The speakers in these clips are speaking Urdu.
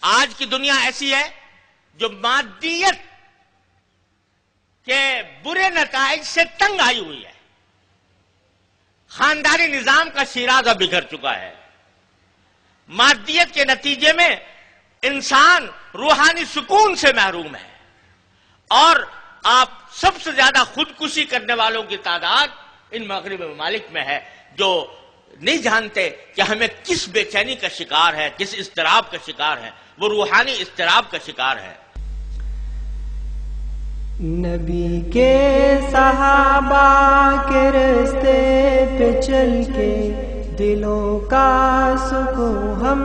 آج کی دنیا ایسی ہے جو مادیت کے برے نتائج سے تنگ آئی ہوئی ہے۔ خاندانی نظام کا شیرازہ بگڑ چکا ہے۔ مادیت کے نتیجے میں انسان روحانی سکون سے محروم ہے۔ اور آپ سب سے زیادہ خودکشی کرنے والوں کی تعداد ان مغربی ممالک میں ہے جو نہیں جانتے کہ ہمیں کس بے چینی کا شکار ہے، کس اضطراب کا شکار ہے۔ وہ روحانی اضطراب کا شکار ہے۔ نبی کے صحابہ کے رستے پہ چل کے دلوں کا سکون ہم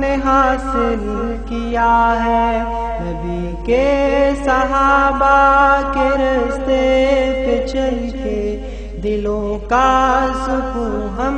نے حاصل کیا ہے۔ نبی کے صحابہ کے رستے پہ چل کے دلوں کا سکون ہم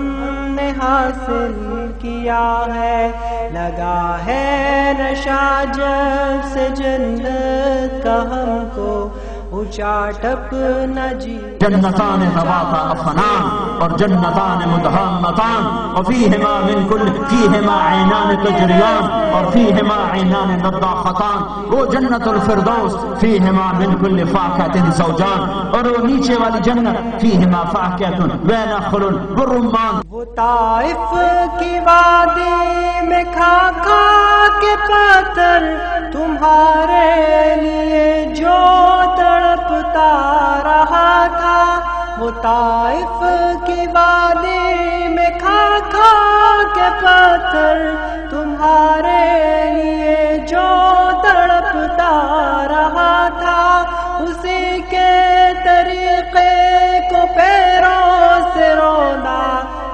نے حاصل کیا ہے۔ لگا ہے نشا جب سے جنت کا ہم کو، اونچا ٹپ نہ جی جنتان افنان۔ اور جنتان مدہامتان وفیہما من کل، فیہما عینان تجریان، اور فیہما عینان نضاختان۔ وہ جنت الفردوس، فیہما من کل فاکت زوجان۔ اور وہ نیچے والی جنت، فیہما فاکت وین و رمان۔ وہ طائف کی وادی میں کھا کھا کے پاتر تمہارے لیے جو تڑپتا رہا تھا۔ وہ طائف اسی کے طریقے کو پیروں سے رونا،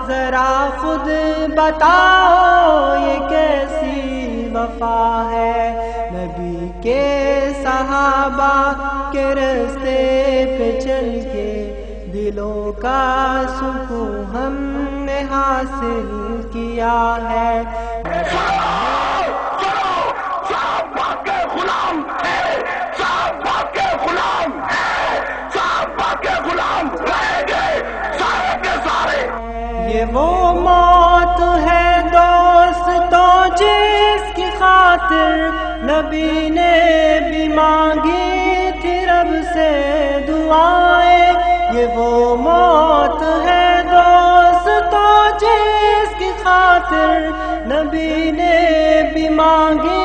ذرا خود بتاؤ یہ کیسی وفا ہے؟ نبی کے صحابہ کے رستے پہ چل کے دلوں کا سکون ہم نے حاصل کیا ہے۔ یہ وہ موت ہے دوست تو جس کی خاطر نبی نے بھی مانگی تھی رب سے دعائیں۔ یہ وہ موت ہے دوست تو جس کی خاطر نبی نے بھی مانگی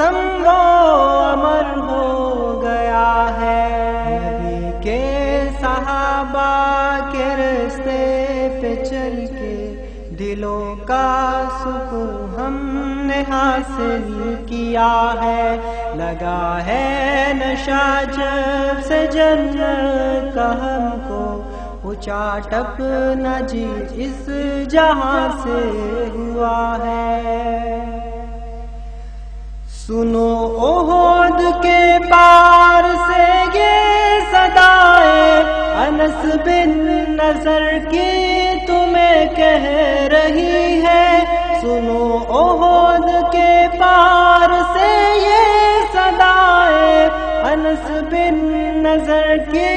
قسم وہ امر ہو گیا ہے۔ نبی کے صحابہ کے رستے پہ چل کے دلوں کا سکون ہم نے حاصل کیا ہے۔ لگا ہے نشا جب سے جنت کا ہم کو اونچا ٹپ نہ جی اس جہاں سے ہوا ہے۔ سنو اوہد کے پار سے یہ صدائے، انس بن نظر کی تمہیں کہہ رہی ہے۔ سنو اوہد کے پار سے یہ صدائے، انس بن نظر کی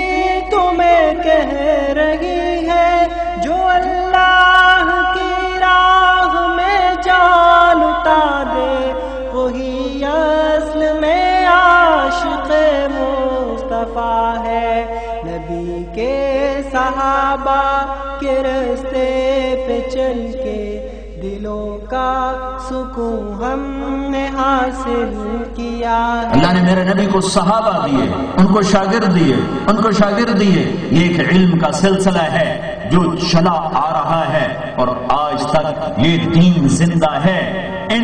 چل کے دلوں کا سکون ہم نے حاصل کیا اللہ نے میرے نبی کو صحابہ دیے، ان کو شاگرد دیے، ان کو شاگرد دیے۔ یہ ایک علم کا سلسلہ ہے جو چلا آ رہا ہے اور آج تک یہ دین زندہ ہے۔ ان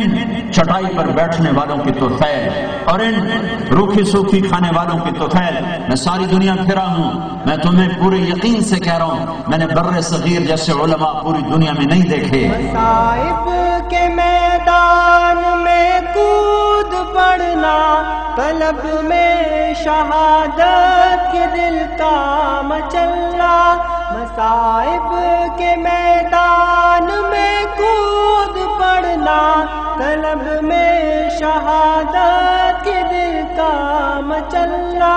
چٹائی پر بیٹھنے والوں کی تو فیل اور ان روکھی سوکھی کھانے والوں کی تو فیل میں ساری دنیا پھرا ہوں۔ میں تمہیں پورے یقین سے کہہ رہا ہوں۔ میں نے بر صغیر جیسے علماء پوری دنیا میں نہیں دیکھے۔ کے میدان میں کود پڑنا طلب میں شہادت کے دل کا مچلنا۔ مصائب کے میدان میں کود پڑنا طلب میں شہادت کے دل کا مچلنا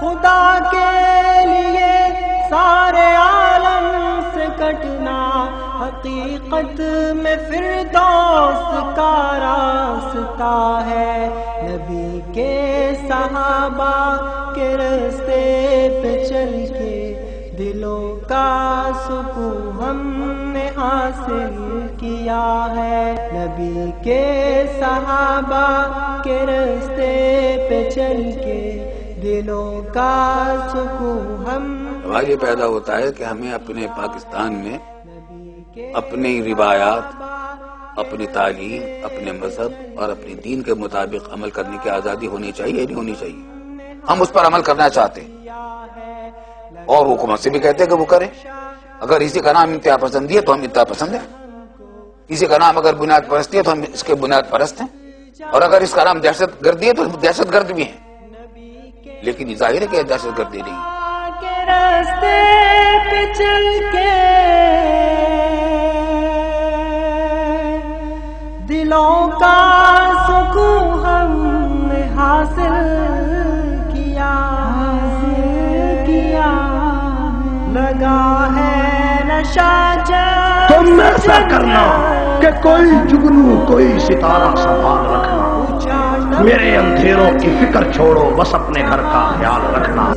خدا کے لیے سارے عالم سے کٹنا حقیقت میں پھر دوست کا راستہ ہے۔ نبی کے صحابہ کے رستے پہ چل کے دلوں کا سکون ہم نے حاصل کیا ہے نبی کے صحابہ کے رستے پہ چل کے دلوں کا سکون ہم یہ پیدا ہوتا ہے کہ ہمیں اپنے پاکستان میں اپنی روایات، اپنی تعلیم، اپنے مذہب اور اپنے دین کے مطابق عمل کرنے کی آزادی ہونی چاہیے یا نہیں ہونی چاہیے؟ ہم اس پر عمل کرنا چاہتے ہیں۔ اور حکومت سے بھی کہتے ہیں کہ وہ کرے اگر اسی کا نام انتہا پسندی ہے تو ہم انتہا پسند ہیں۔ اسی کا نام اگر بنیاد پرستی ہے تو ہم اس کے بنیاد پرست ہیں۔ اور اگر اس کا نام دہشت گردی ہے تو ہم دہشت گرد بھی ہیں۔ لیکن یہ ظاہر ہے کہ دہشت گردی نہیں کے راستے پہ چل کے دلوں کا سکون ہم نے حاصل کیا۔ حاصل کیا۔ لگا ہے نشہ تم ایسا کرنا۔ کہ کوئی جگنو، کوئی ستارہ سنبھال رکھنا۔ میرے اندھیروں کی فکر چھوڑو، بس اپنے گھر کا خیال رکھنا۔